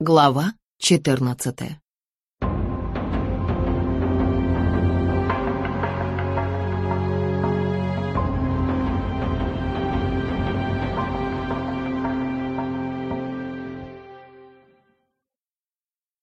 Глава 14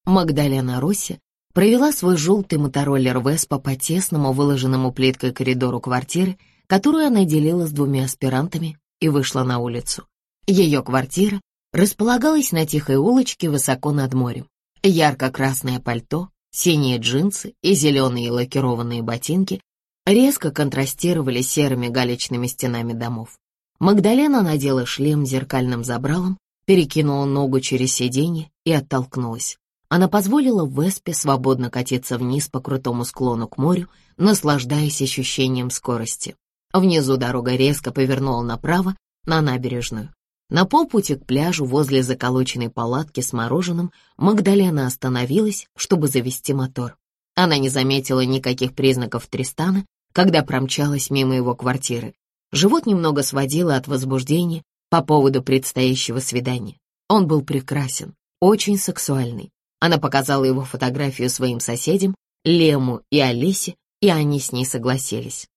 Магдалена Росси провела свой желтый мотороллер Веспа по тесному, выложенному плиткой коридору квартиры, которую она делила с двумя аспирантами, и вышла на улицу. Ее квартира располагалась на тихой улочке высоко над морем. Ярко-красное пальто, синие джинсы и зеленые лакированные ботинки резко контрастировали серыми галечными стенами домов. Магдалена надела шлем зеркальным забралом, перекинула ногу через сиденье и оттолкнулась. Она позволила Веспе свободно катиться вниз по крутому склону к морю, наслаждаясь ощущением скорости. Внизу дорога резко повернула направо, на набережную. На полпути к пляжу возле заколоченной палатки с мороженым Магдалена остановилась, чтобы завести мотор. Она не заметила никаких признаков Тристана, когда промчалась мимо его квартиры. Живот немного сводило от возбуждения по поводу предстоящего свидания. Он был прекрасен, очень сексуальный. Она показала его фотографию своим соседям, Лему и Алисе, и они с ней согласились.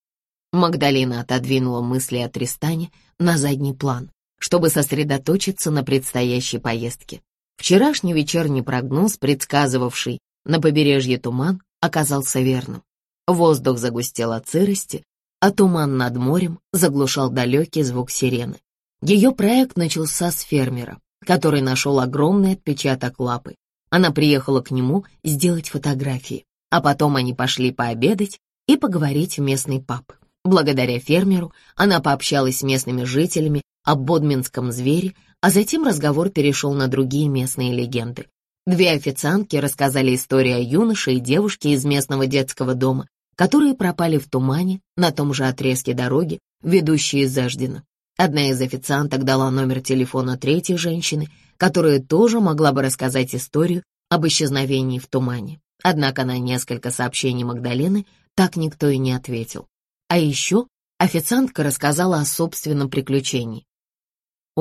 Магдалина отодвинула мысли о Тристане на задний план чтобы сосредоточиться на предстоящей поездке. Вчерашний вечерний прогноз, предсказывавший на побережье туман, оказался верным. Воздух загустел от сырости, а туман над морем заглушал далекий звук сирены. Ее проект начался с фермера, который нашел огромный отпечаток лапы. Она приехала к нему сделать фотографии, а потом они пошли пообедать и поговорить в местный паб. Благодаря фермеру она пообщалась с местными жителями об бодминском звере, а затем разговор перешел на другие местные легенды. Две официантки рассказали историю о юноше и девушке из местного детского дома, которые пропали в тумане на том же отрезке дороги, ведущей из Заждена. Одна из официанток дала номер телефона третьей женщины, которая тоже могла бы рассказать историю об исчезновении в тумане. Однако на несколько сообщений Магдалены так никто и не ответил. А еще официантка рассказала о собственном приключении.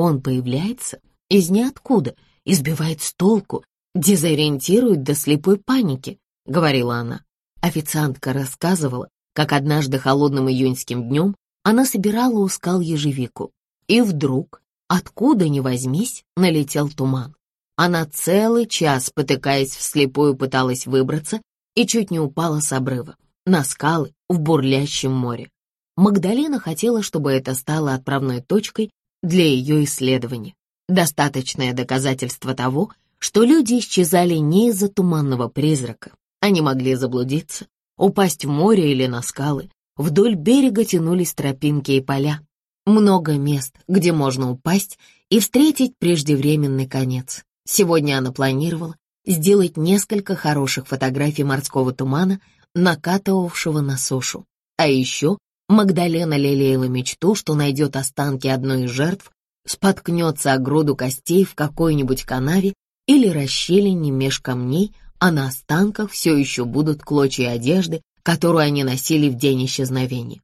Он появляется из ниоткуда, избивает с толку, дезориентирует до слепой паники, — говорила она. Официантка рассказывала, как однажды холодным июньским днем она собирала у скал ежевику, и вдруг, откуда ни возьмись, налетел туман. Она целый час, потыкаясь вслепую, пыталась выбраться и чуть не упала с обрыва, на скалы в бурлящем море. Магдалена хотела, чтобы это стало отправной точкой для ее исследования. Достаточное доказательство того, что люди исчезали не из-за туманного призрака. Они могли заблудиться, упасть в море или на скалы. Вдоль берега тянулись тропинки и поля. Много мест, где можно упасть и встретить преждевременный конец. Сегодня она планировала сделать несколько хороших фотографий морского тумана, накатывавшего на сушу. А еще Магдалена лелеяла мечту, что найдет останки одной из жертв, споткнется о груду костей в какой-нибудь канаве или расщелине меж камней, а на останках все еще будут клочья одежды, которую они носили в день исчезновения.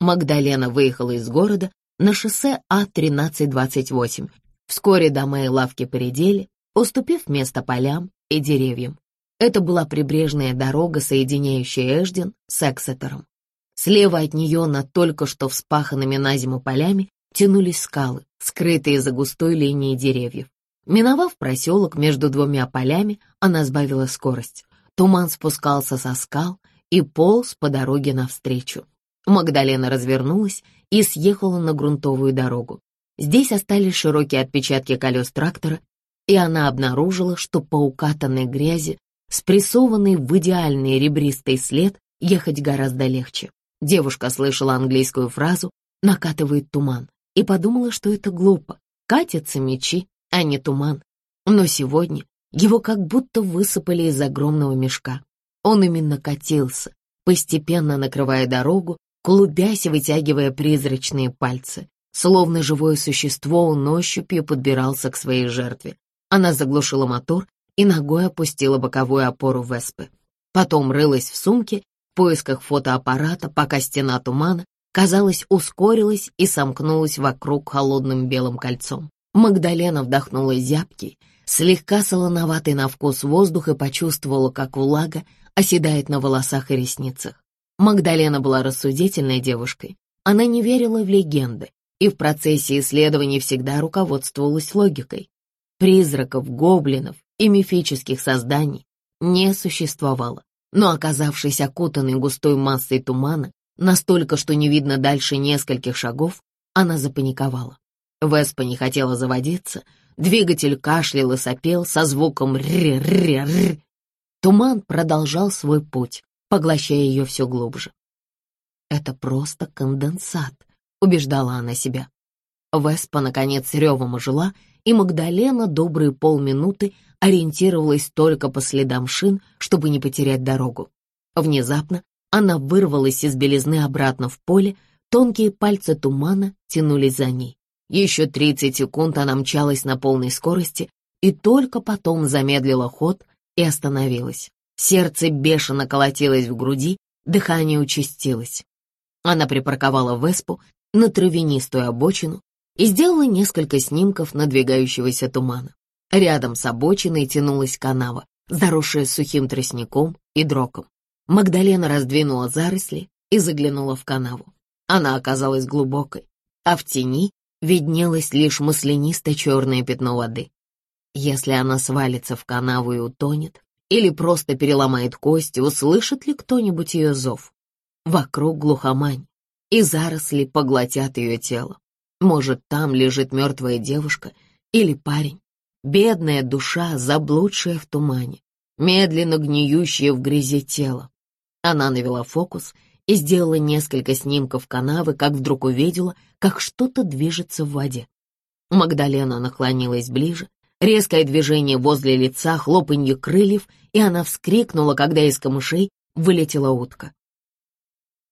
Магдалена выехала из города на шоссе А-1328. Вскоре дома и лавки поредели, уступив место полям и деревьям. Это была прибрежная дорога, соединяющая Эжден с Эксетером. Слева от нее над только что вспаханными на зиму полями тянулись скалы, скрытые за густой линией деревьев. Миновав проселок между двумя полями, она сбавила скорость. Туман спускался со скал и полз по дороге навстречу. Магдалена развернулась и съехала на грунтовую дорогу. Здесь остались широкие отпечатки колес трактора, и она обнаружила, что по укатанной грязи, спрессованный в идеальный ребристый след, ехать гораздо легче. Девушка слышала английскую фразу «накатывает туман» и подумала, что это глупо. Катятся мечи, а не туман. Но сегодня его как будто высыпали из огромного мешка. Он именно катился, постепенно накрывая дорогу, клубясь и вытягивая призрачные пальцы. Словно живое существо он ощупью подбирался к своей жертве. Она заглушила мотор и ногой опустила боковую опору Веспы. Потом рылась в сумке в поисках фотоаппарата, пока стена тумана, казалось, ускорилась и сомкнулась вокруг холодным белым кольцом. Магдалена вдохнула зябкий, слегка солоноватый на вкус воздух и почувствовала, как влага оседает на волосах и ресницах. Магдалена была рассудительной девушкой. Она не верила в легенды и в процессе исследований всегда руководствовалась логикой. Призраков, гоблинов и мифических созданий не существовало, но, оказавшись окутанной густой массой тумана, настолько, что не видно дальше нескольких шагов, она запаниковала. Веспа не хотела заводиться, двигатель кашлял и сопел со звуком «р-р-р-р». Туман продолжал свой путь, поглощая ее все глубже. «Это просто конденсат», — убеждала она себя. Веспа, наконец, ревом ожила, и Магдалена добрые полминуты ориентировалась только по следам шин, чтобы не потерять дорогу. Внезапно она вырвалась из белизны обратно в поле, тонкие пальцы тумана тянулись за ней. Еще 30 секунд она мчалась на полной скорости и только потом замедлила ход и остановилась. Сердце бешено колотилось в груди, дыхание участилось. Она припарковала Веспу на травянистую обочину и сделала несколько снимков надвигающегося тумана. Рядом с обочиной тянулась канава, заросшая сухим тростником и дроком. Магдалена раздвинула заросли и заглянула в канаву. Она оказалась глубокой, а в тени виднелось лишь маслянистое черное пятно воды. Если она свалится в канаву и утонет, или просто переломает кости, услышит ли кто-нибудь ее зов? Вокруг глухомань, и заросли поглотят ее тело. Может, там лежит мертвая девушка или парень, бедная душа, заблудшая в тумане, медленно гниющая в грязи тело. Она навела фокус и сделала несколько снимков канавы, как вдруг увидела, как что-то движется в воде. Магдалена наклонилась ближе, резкое движение возле лица, хлопанье крыльев, и она вскрикнула, когда из камышей вылетела утка.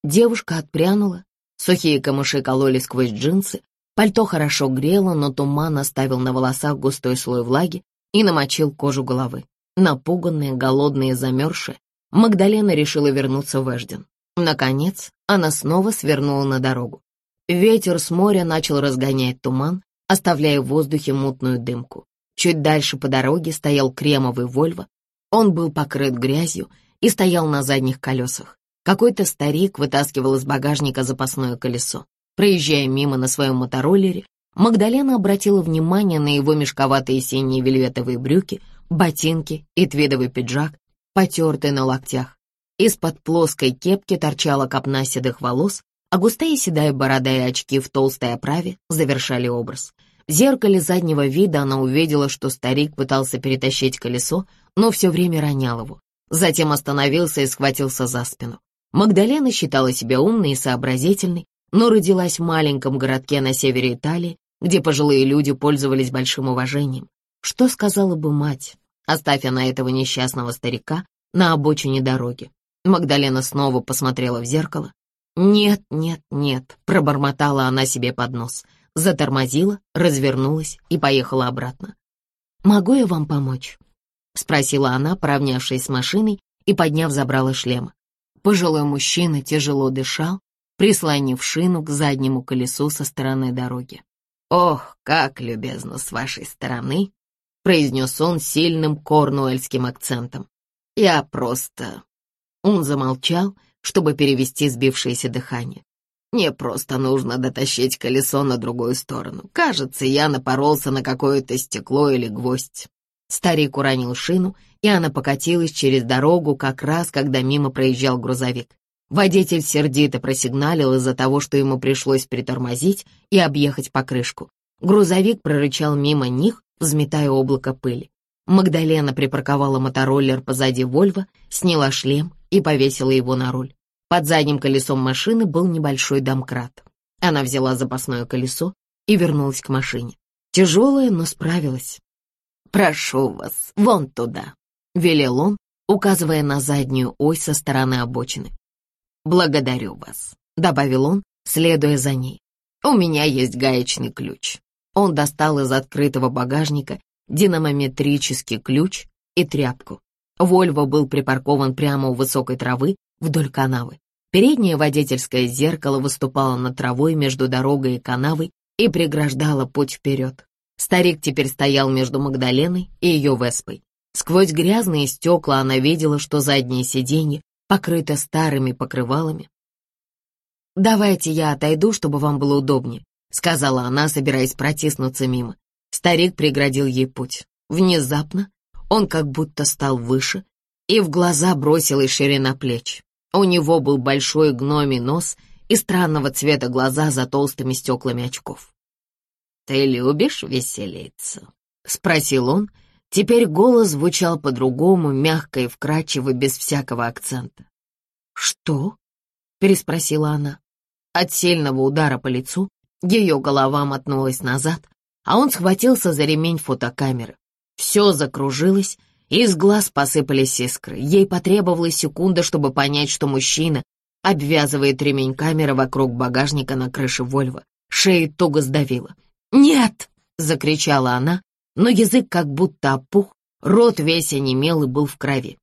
Девушка отпрянула, сухие камыши кололи сквозь джинсы, пальто хорошо грело, но туман оставил на волосах густой слой влаги и намочил кожу головы. Напуганная, голодная и замерзшая, Магдалена решила вернуться в Эжден. Наконец, она снова свернула на дорогу. Ветер с моря начал разгонять туман, оставляя в воздухе мутную дымку. Чуть дальше по дороге стоял кремовый Вольво. Он был покрыт грязью и стоял на задних колесах. Какой-то старик вытаскивал из багажника запасное колесо. Проезжая мимо на своем мотороллере, Магдалена обратила внимание на его мешковатые синие вельветовые брюки, ботинки и твидовый пиджак, потертый на локтях. Из-под плоской кепки торчала копна седых волос, а густая седая борода и очки в толстой оправе завершали образ. В зеркале заднего вида она увидела, что старик пытался перетащить колесо, но все время ронял его. Затем остановился и схватился за спину. Магдалена считала себя умной и сообразительной, но родилась в маленьком городке на севере Италии, где пожилые люди пользовались большим уважением. Что сказала бы мать, оставь она этого несчастного старика на обочине дороги? Магдалена снова посмотрела в зеркало. «Нет, нет, нет», — пробормотала она себе под нос. Затормозила, развернулась и поехала обратно. «Могу я вам помочь?» — спросила она, поравнявшись с машиной и подняв забрала шлема. Пожилой мужчина тяжело дышал, прислонив шину к заднему колесу со стороны дороги. «Ох, как любезно с вашей стороны!» — произнес он сильным корнуэльским акцентом. «Я просто он замолчал, чтобы перевести сбившееся дыхание. Мне просто нужно дотащить колесо на другую сторону. Кажется, я напоролся на какое-то стекло или гвоздь. Старик уронил шину, и она покатилась через дорогу как раз, когда мимо проезжал грузовик. Водитель сердито просигналил из-за того, что ему пришлось притормозить и объехать покрышку. Грузовик прорычал мимо них, взметая облако пыли. Магдалена припарковала мотороллер позади Вольва, сняла шлем и повесила его на руль. Под задним колесом машины был небольшой домкрат. Она взяла запасное колесо и вернулась к машине. Тяжелая, но справилась. «Прошу вас, вон туда», — велел он, указывая на заднюю ось со стороны обочины. «Благодарю вас», — добавил он, следуя за ней. «У меня есть гаечный ключ». Он достал из открытого багажника динамометрический ключ и тряпку. Вольво был припаркован прямо у высокой травы вдоль канавы. Переднее водительское зеркало выступало над травой между дорогой и канавой и преграждало путь вперед. Старик теперь стоял между Магдаленой и ее Веспой. Сквозь грязные стекла она видела, что заднее сиденье покрыто старыми покрывалами. «Давайте я отойду, чтобы вам было удобнее», — сказала она, собираясь протиснуться мимо. Старик преградил ей путь. Внезапно он как будто стал выше, и в глаза бросилась ширина плеч. У него был большой гномий нос и странного цвета глаза за толстыми стеклами очков. «Ты любишь веселиться?» — спросил он. Теперь голос звучал по-другому, мягко и вкрадчиво, без всякого акцента. «Что?» — переспросила она. От сильного удара по лицу ее голова мотнулась назад, а он схватился за ремень фотокамеры. Все закружилось, и из глаз посыпались искры. Ей потребовалась секунда, чтобы понять, что мужчина обвязывает ремень камеры вокруг багажника на крыше Вольво. Шею туго сдавило. «Нет!» — закричала она, но язык как будто опух, рот весь онемел и был в крови.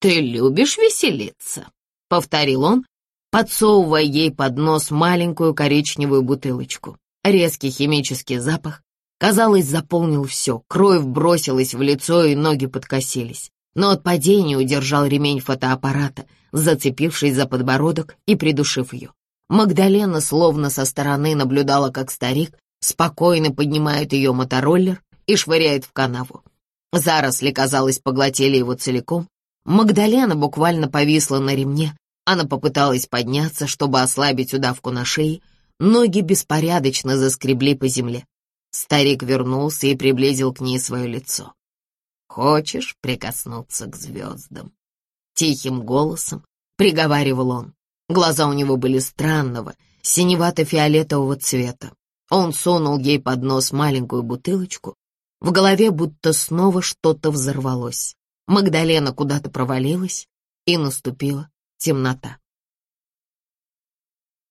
«Ты любишь веселиться?» — повторил он, подсовывая ей под нос маленькую коричневую бутылочку. Резкий химический запах, казалось, заполнил все. Кровь бросилась в лицо, и ноги подкосились. Но от падения удержал ремень фотоаппарата, зацепившись за подбородок и придушив ее. Магдалена словно со стороны наблюдала, как старик спокойно поднимает ее мотороллер и швыряет в канаву. Заросли, казалось, поглотили его целиком. Магдалена буквально повисла на ремне, она попыталась подняться, чтобы ослабить удавку на шее. Ноги беспорядочно заскребли по земле. Старик вернулся и приблизил к ней свое лицо. «Хочешь прикоснуться к звездам?» Тихим голосом приговаривал он. Глаза у него были странного, синевато-фиолетового цвета. Он сунул ей под нос маленькую бутылочку. В голове будто снова что-то взорвалось. Магдалена куда-то провалилась, и наступила темнота.